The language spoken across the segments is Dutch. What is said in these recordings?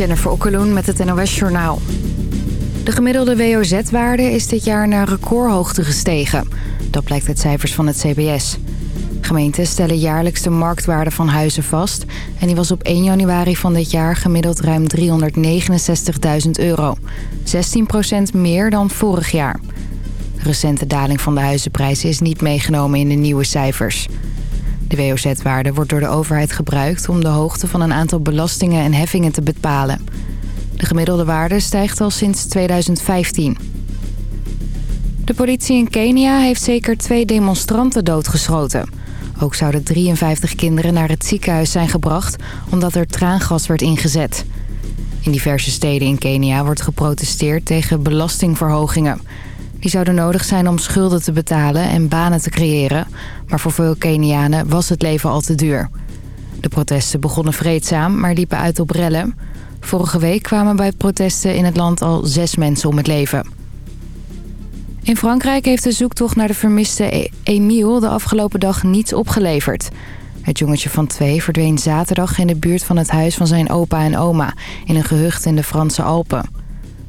Jennifer Okkeloen met het NOS Journaal. De gemiddelde WOZ-waarde is dit jaar naar recordhoogte gestegen. Dat blijkt uit cijfers van het CBS. Gemeenten stellen jaarlijks de marktwaarde van huizen vast... en die was op 1 januari van dit jaar gemiddeld ruim 369.000 euro. 16% meer dan vorig jaar. Recente daling van de huizenprijzen is niet meegenomen in de nieuwe cijfers. De WOZ-waarde wordt door de overheid gebruikt om de hoogte van een aantal belastingen en heffingen te bepalen. De gemiddelde waarde stijgt al sinds 2015. De politie in Kenia heeft zeker twee demonstranten doodgeschoten. Ook zouden 53 kinderen naar het ziekenhuis zijn gebracht omdat er traangas werd ingezet. In diverse steden in Kenia wordt geprotesteerd tegen belastingverhogingen. Die zouden nodig zijn om schulden te betalen en banen te creëren. Maar voor veel Kenianen was het leven al te duur. De protesten begonnen vreedzaam, maar liepen uit op rellen. Vorige week kwamen bij protesten in het land al zes mensen om het leven. In Frankrijk heeft de zoektocht naar de vermiste e- Emile de afgelopen dag niets opgeleverd. Het jongetje van twee verdween zaterdag in de buurt van het huis van zijn opa en oma... in een gehucht in de Franse Alpen.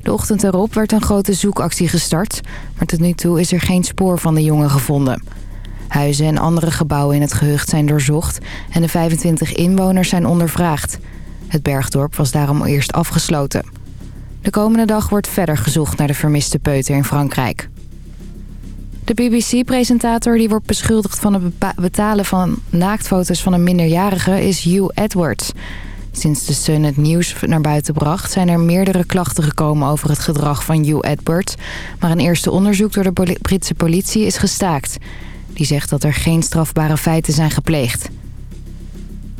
De ochtend erop werd een grote zoekactie gestart... maar tot nu toe is er geen spoor van de jongen gevonden. Huizen en andere gebouwen in het gehucht zijn doorzocht... en de 25 inwoners zijn ondervraagd. Het bergdorp was daarom eerst afgesloten. De komende dag wordt verder gezocht naar de vermiste peuter in Frankrijk. De BBC-presentator die wordt beschuldigd van het betalen van naaktfoto's van een minderjarige is Hugh Edwards... Sinds de Sun het nieuws naar buiten bracht... zijn er meerdere klachten gekomen over het gedrag van Hugh Edwards. Maar een eerste onderzoek door de Britse politie is gestaakt. Die zegt dat er geen strafbare feiten zijn gepleegd.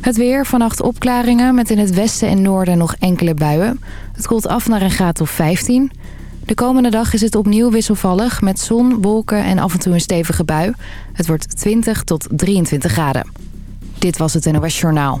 Het weer, vannacht opklaringen met in het westen en noorden nog enkele buien. Het koelt af naar een graad of 15. De komende dag is het opnieuw wisselvallig met zon, wolken en af en toe een stevige bui. Het wordt 20 tot 23 graden. Dit was het NOS Journaal.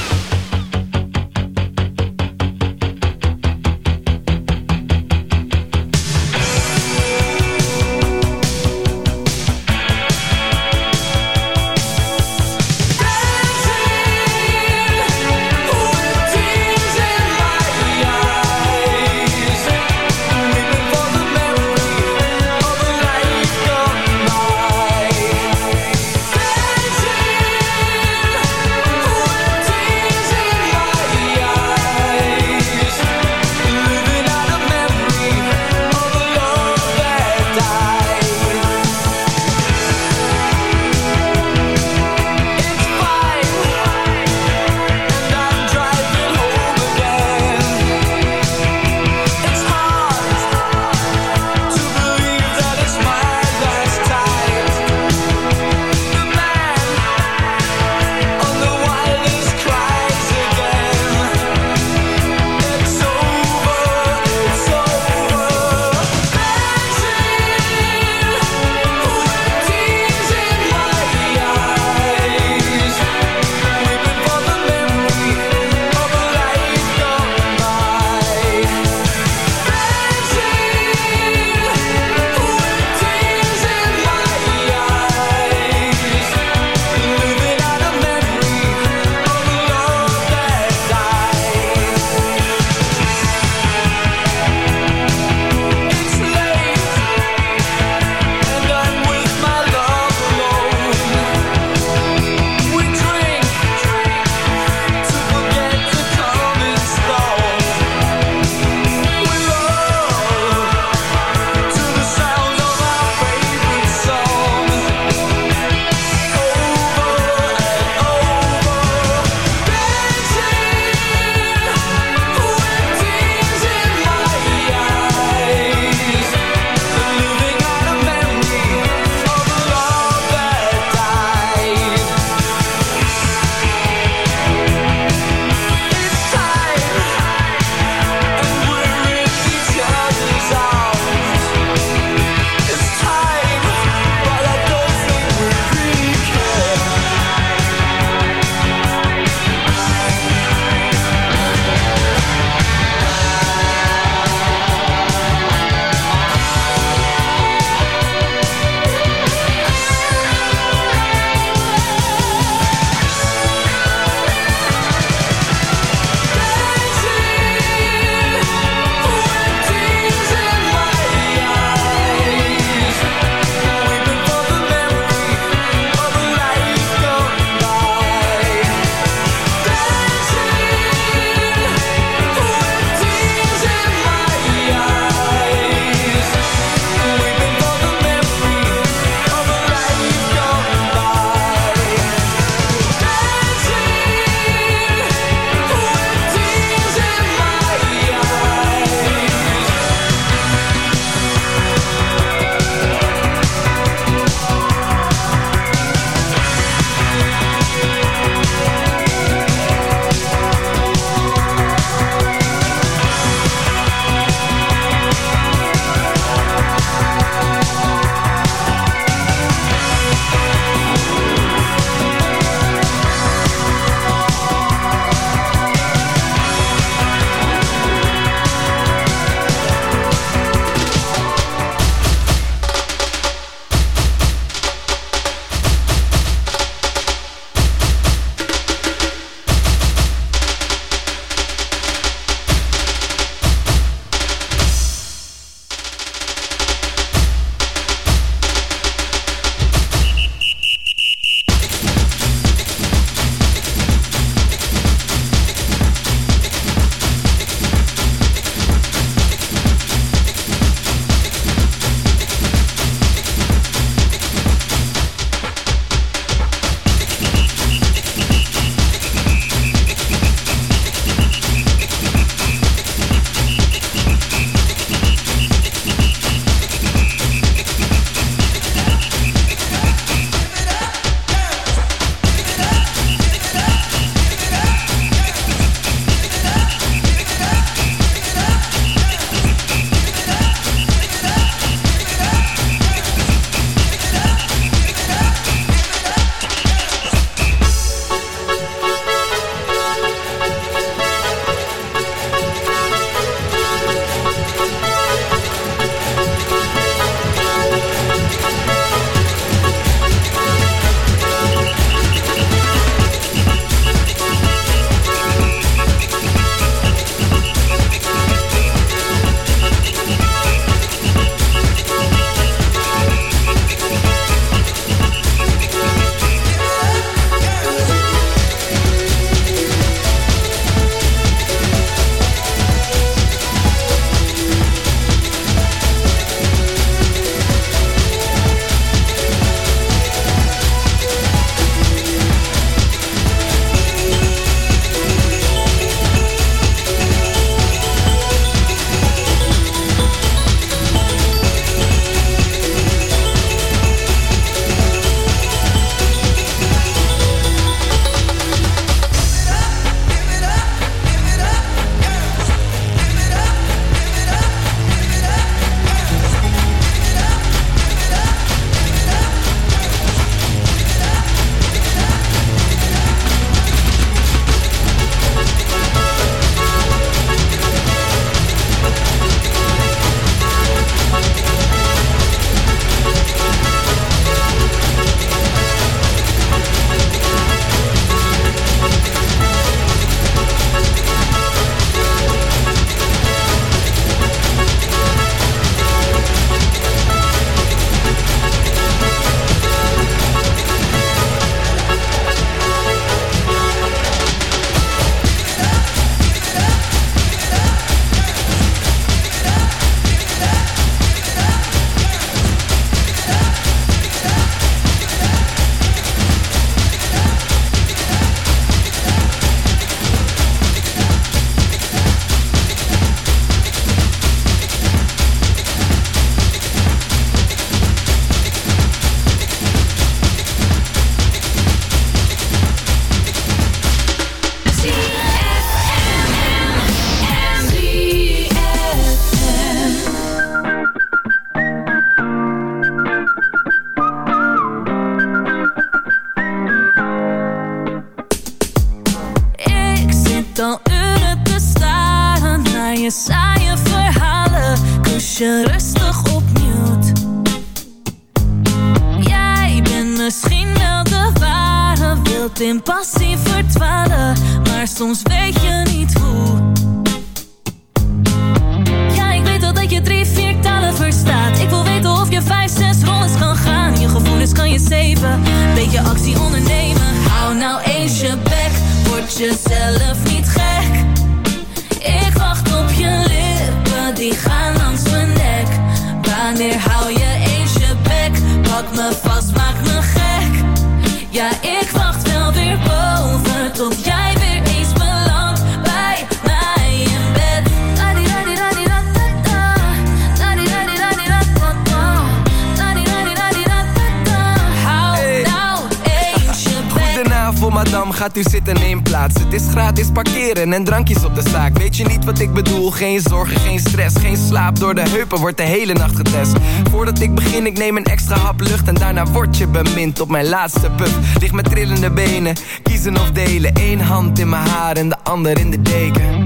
stress, geen slaap. Door de heupen wordt de hele nacht getest. Voordat ik begin, ik neem een extra hap lucht. En daarna word je bemind op mijn laatste puff. Ligt met trillende benen, kiezen of delen. Eén hand in mijn haar en de ander in de deken.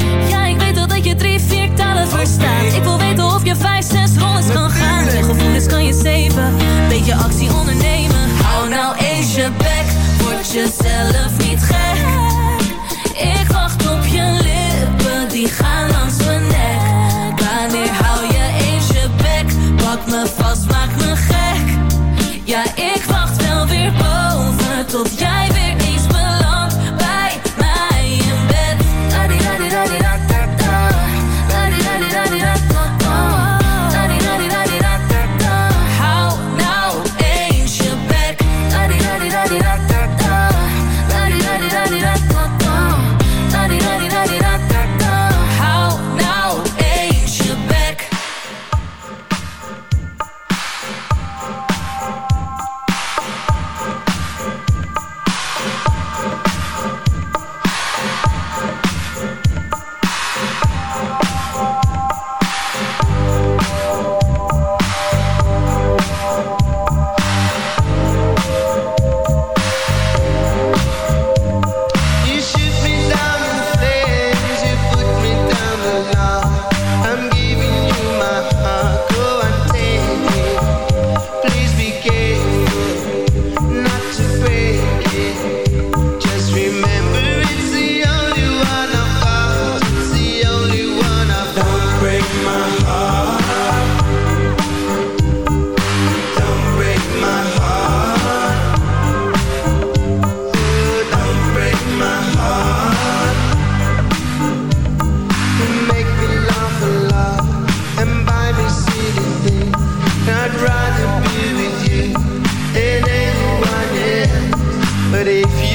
if you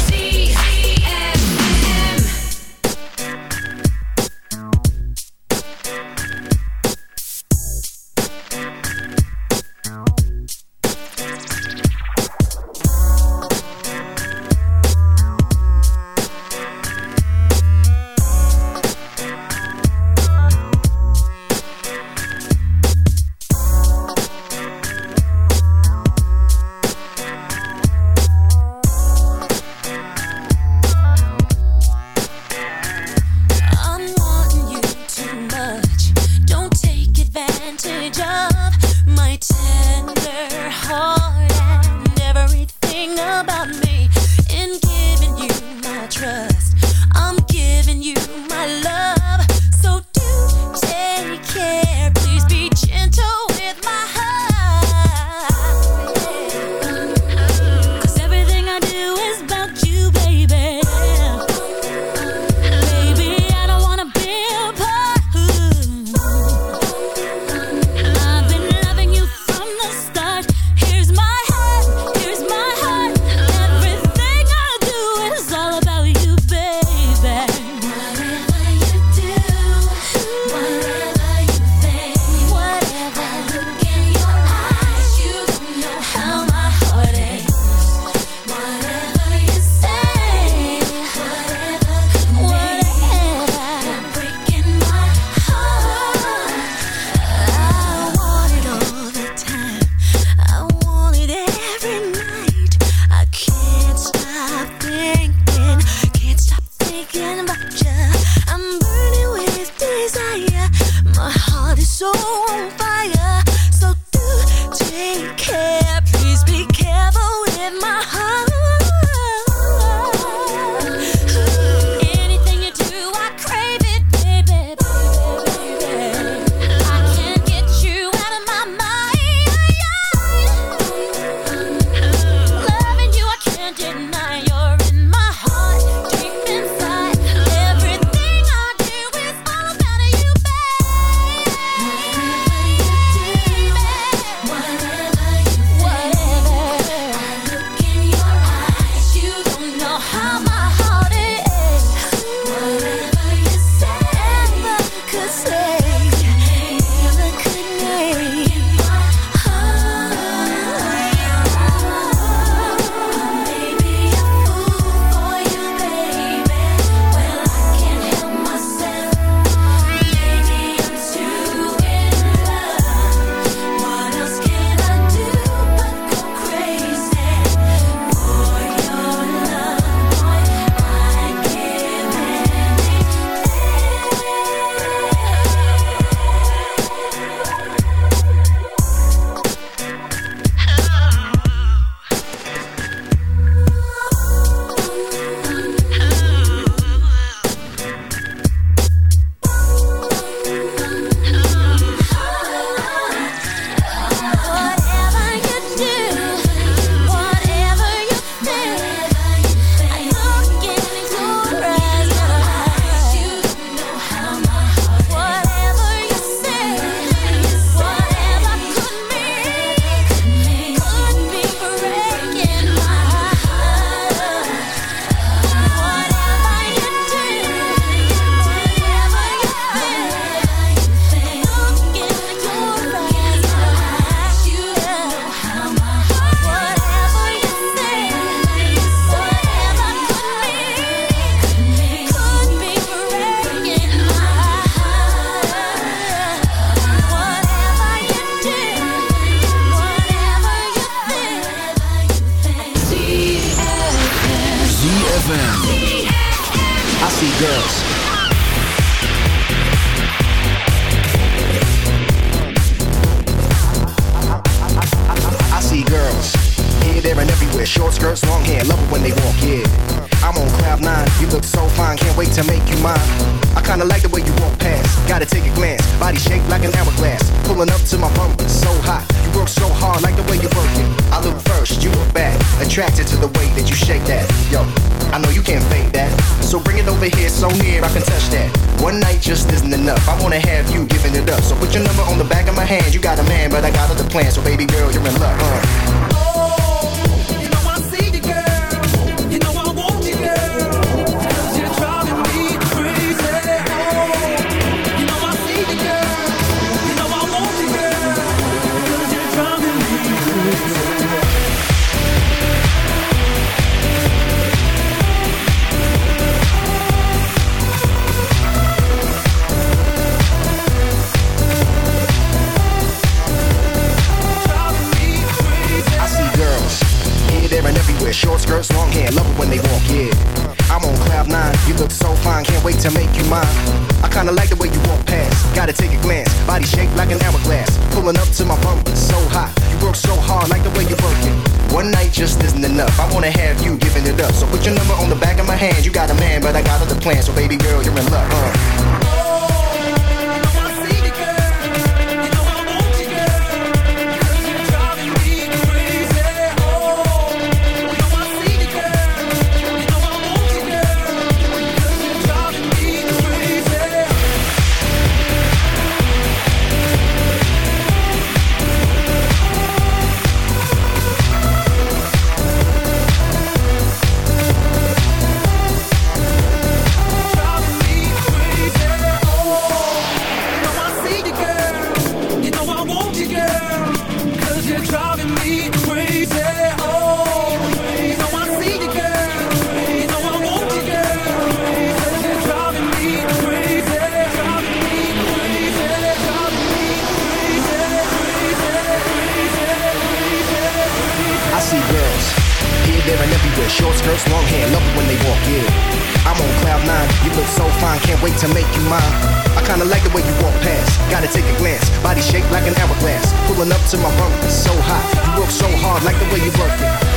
going up to my bunk. It's so hot. You work so hard, like the way you work it.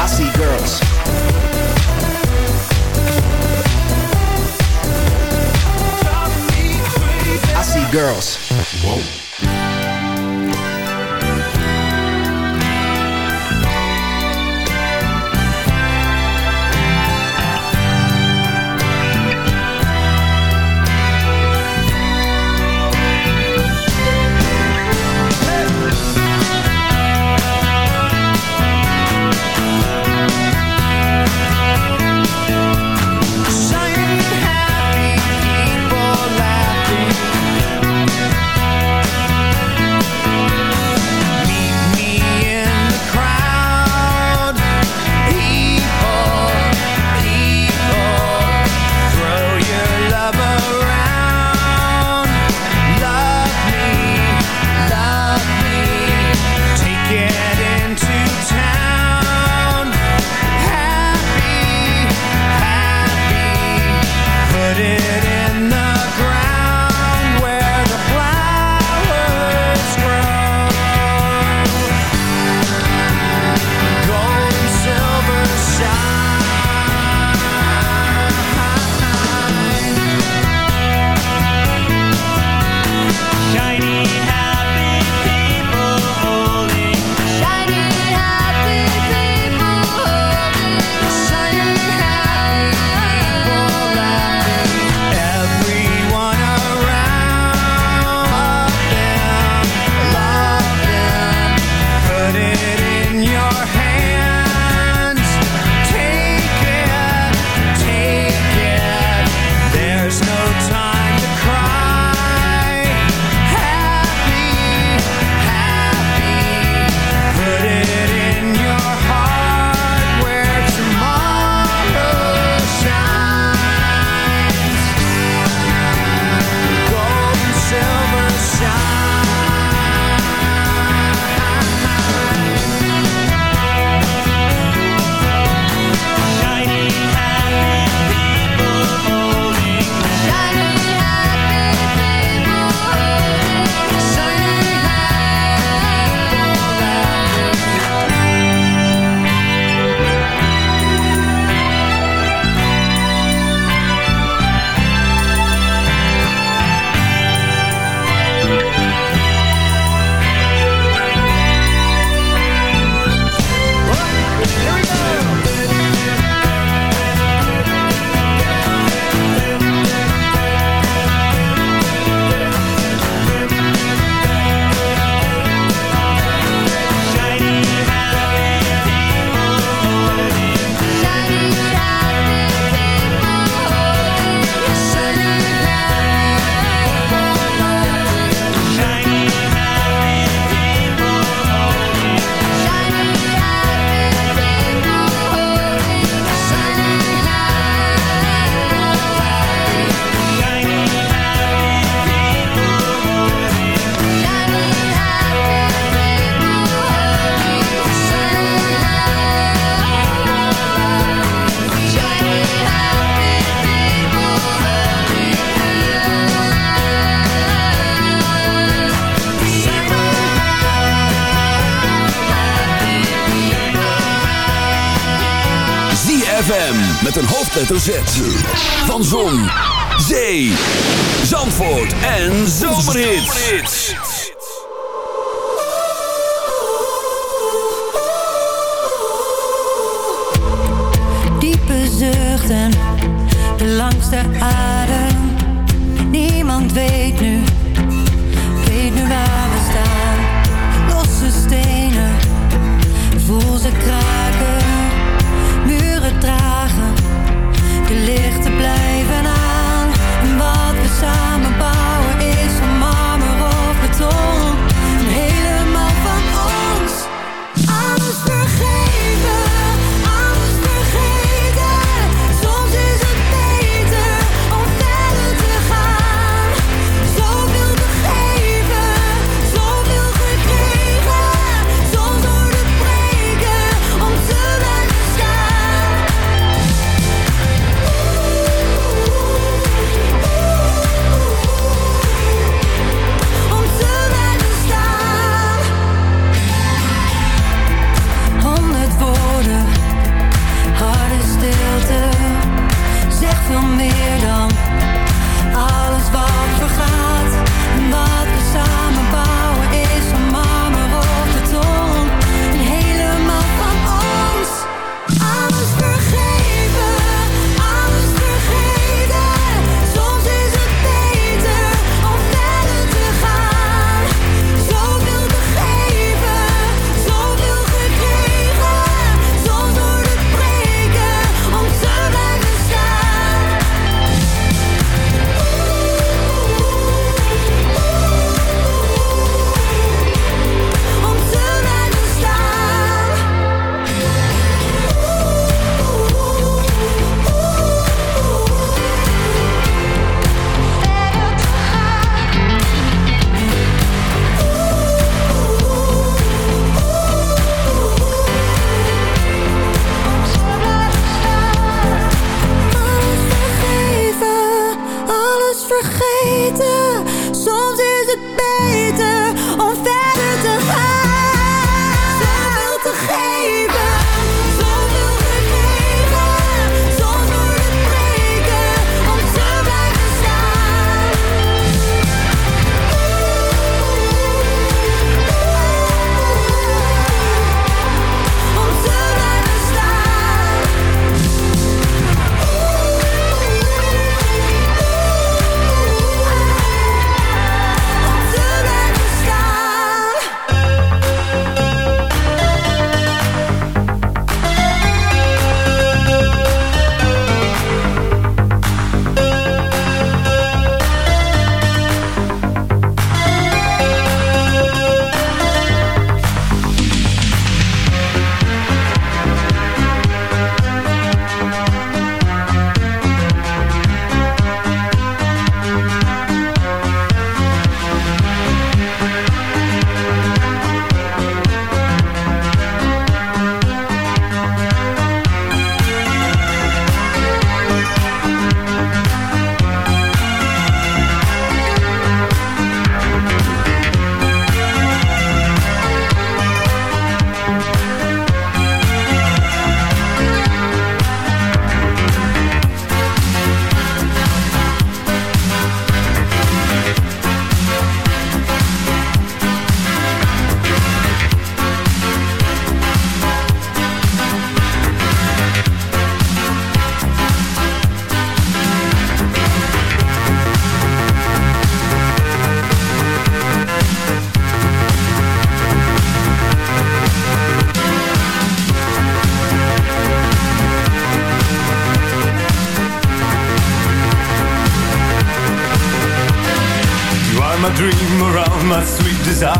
I see girls. I see girls. Whoa. Met een hoofdletter Z. Van Zon, Zee, Zandvoort en Zomerhits. Diepe zuchten, de langste adem. Niemand weet nu, weet nu waar we staan. Losse stenen, voel ze kraken. De lichten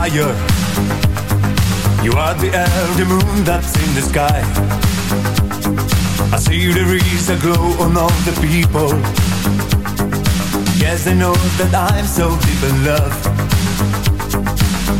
desire. You are the air, the moon that's in the sky. I see there is a glow on all the people. Yes, I know that I'm so deep in love.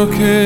Okay.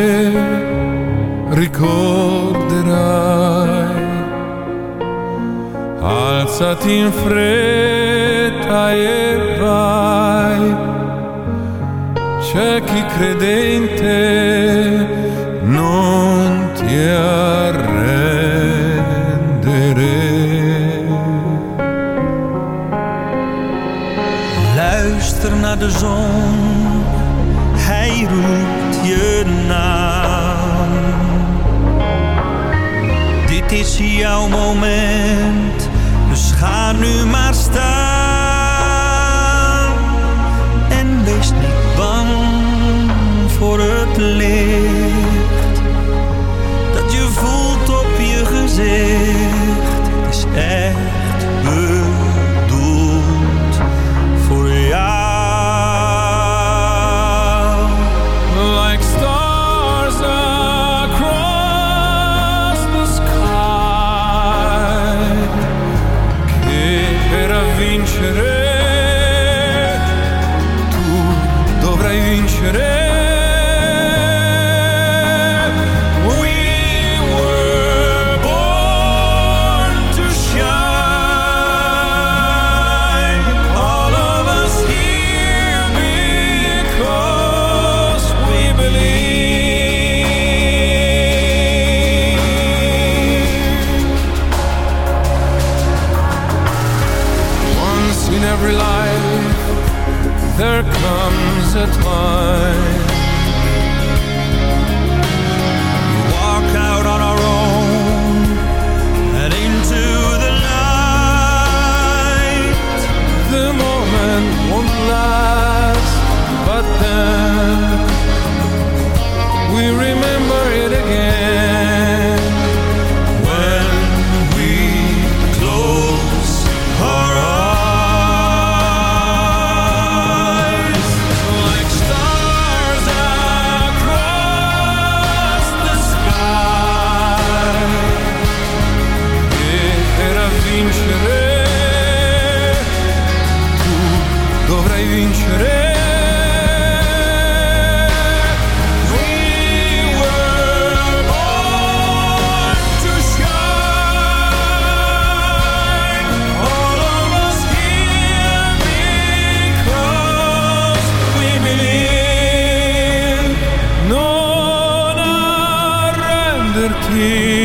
sorrir.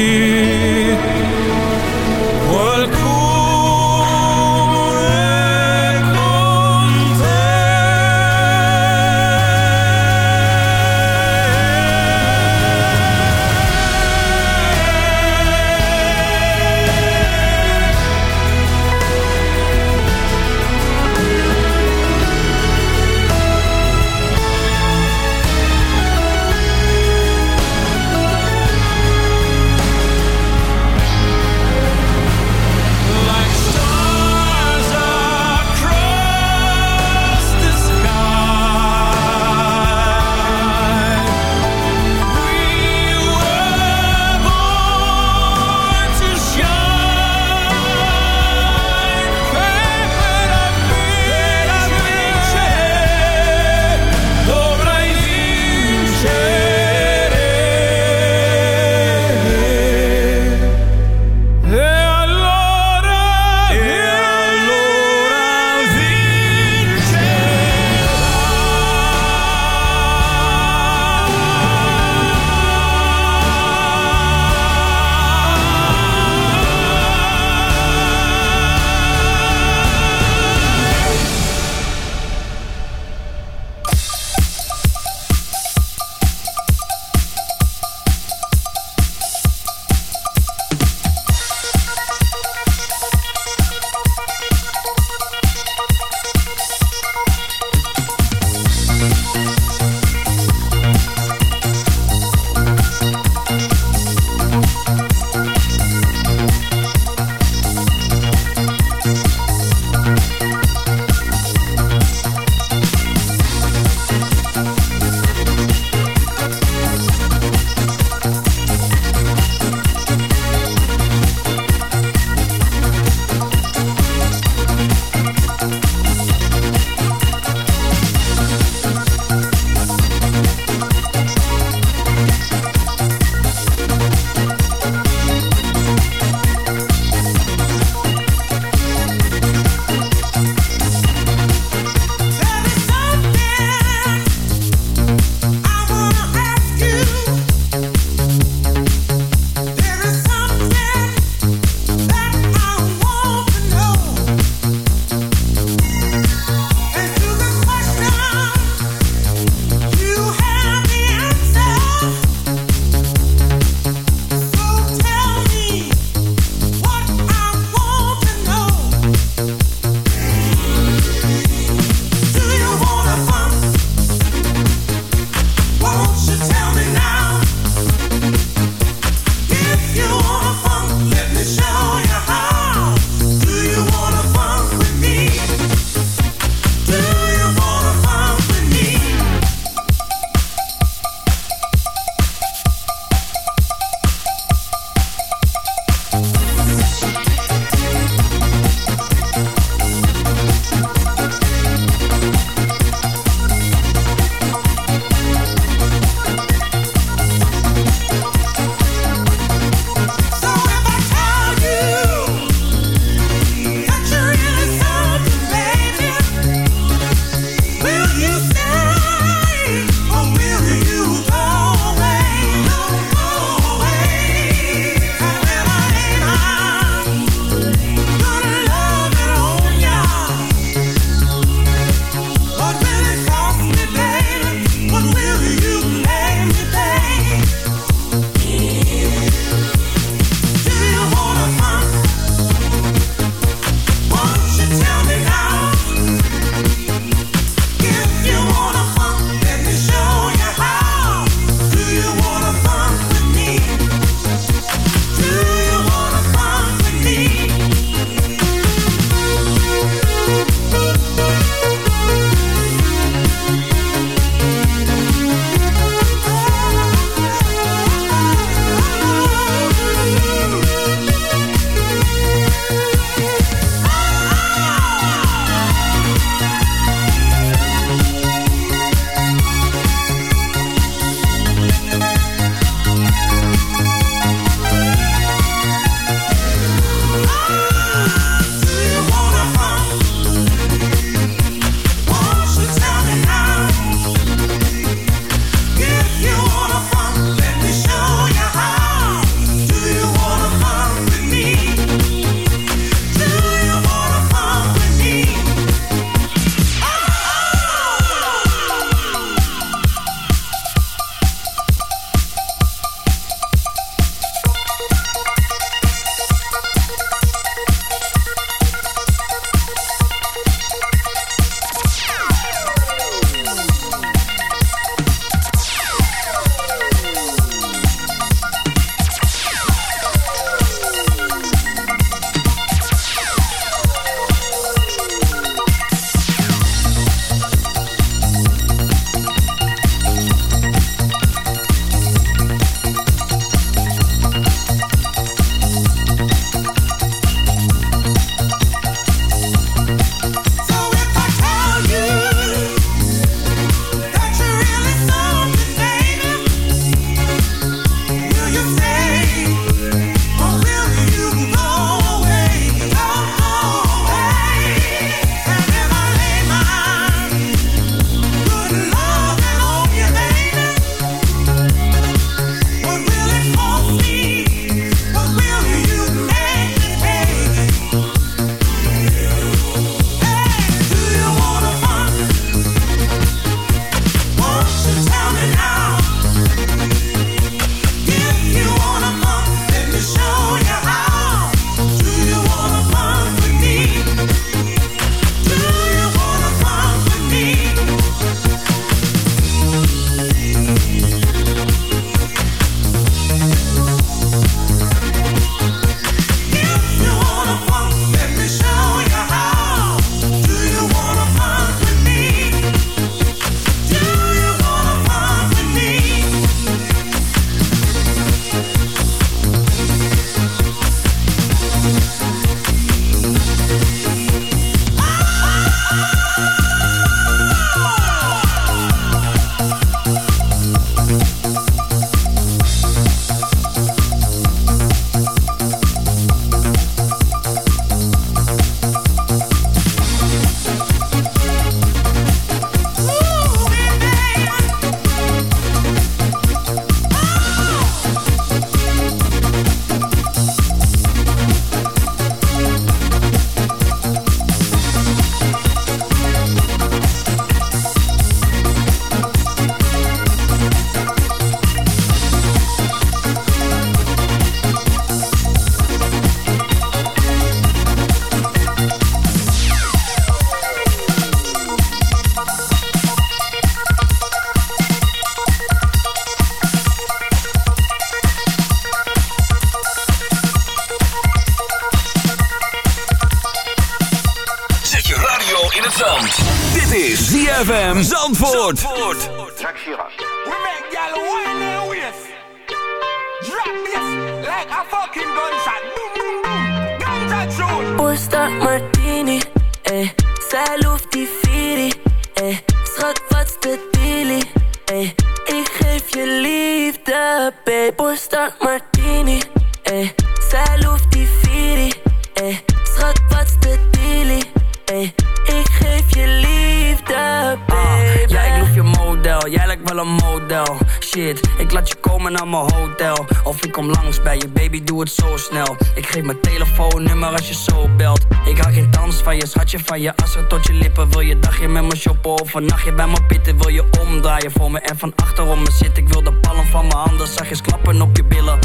Een nachtje bij me pitten, wil je omdraaien. Voor me En van achterom me zit, ik wil de palm van mijn handen Zachtjes klappen op je billen.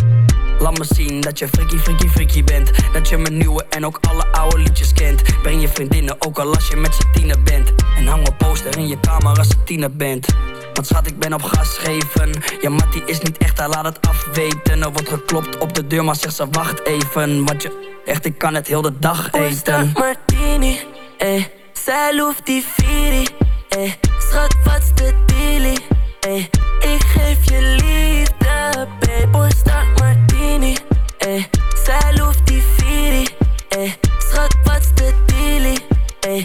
Laat me zien dat je freaky, freaky, freaky bent. Dat je mijn nieuwe en ook alle oude liedjes kent. Breng je vriendinnen, ook al als je met z'n tiener bent. En hang een poster in je kamer als je tiener bent. Want schat, ik ben op gas geven Ja, Mattie is niet echt, hij laat het afweten. Er wordt geklopt op de deur, maar zegt ze wacht even. Want je, echt, ik kan het heel de dag eten. Martini, eh. Zij loeft die Viri, eh. Schat, wat's de dealie, eh. Ik geef je liefde, babe. Porsta Martini, eh. Zij loeft die Viri, eh. Schat, wat's de dealie, eh.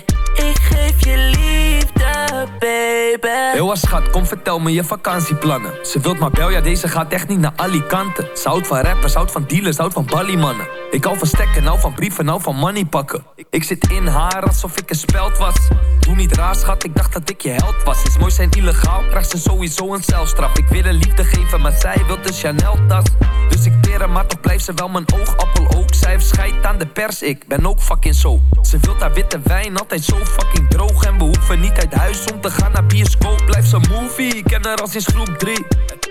Ik geef je liefde, baby. Heel schat, kom vertel me je vakantieplannen. Ze wilt maar bel, ja deze gaat echt niet naar Alicante. Ze houdt van rappers, houdt van dealers, houdt van balliemannen. Ik hou van stekken, nou van brieven, nou van money pakken. Ik zit in haar alsof ik een speld was. Doe niet raar schat, ik dacht dat ik je held was. Is mooi zijn illegaal, krijgt ze sowieso een celstraf. Ik wil een liefde geven, maar zij wil een Chanel tas. Dus ik teren, maar toch blijft ze wel mijn oogappel ook. Zij heeft aan de pers, ik ben ook fucking zo. Ze wilt haar witte wijn, altijd zo fucking droog. En we hoeven niet uit huis om te gaan naar bioscoop. Blijf zo'n movie, ik ken haar al sinds groep 3.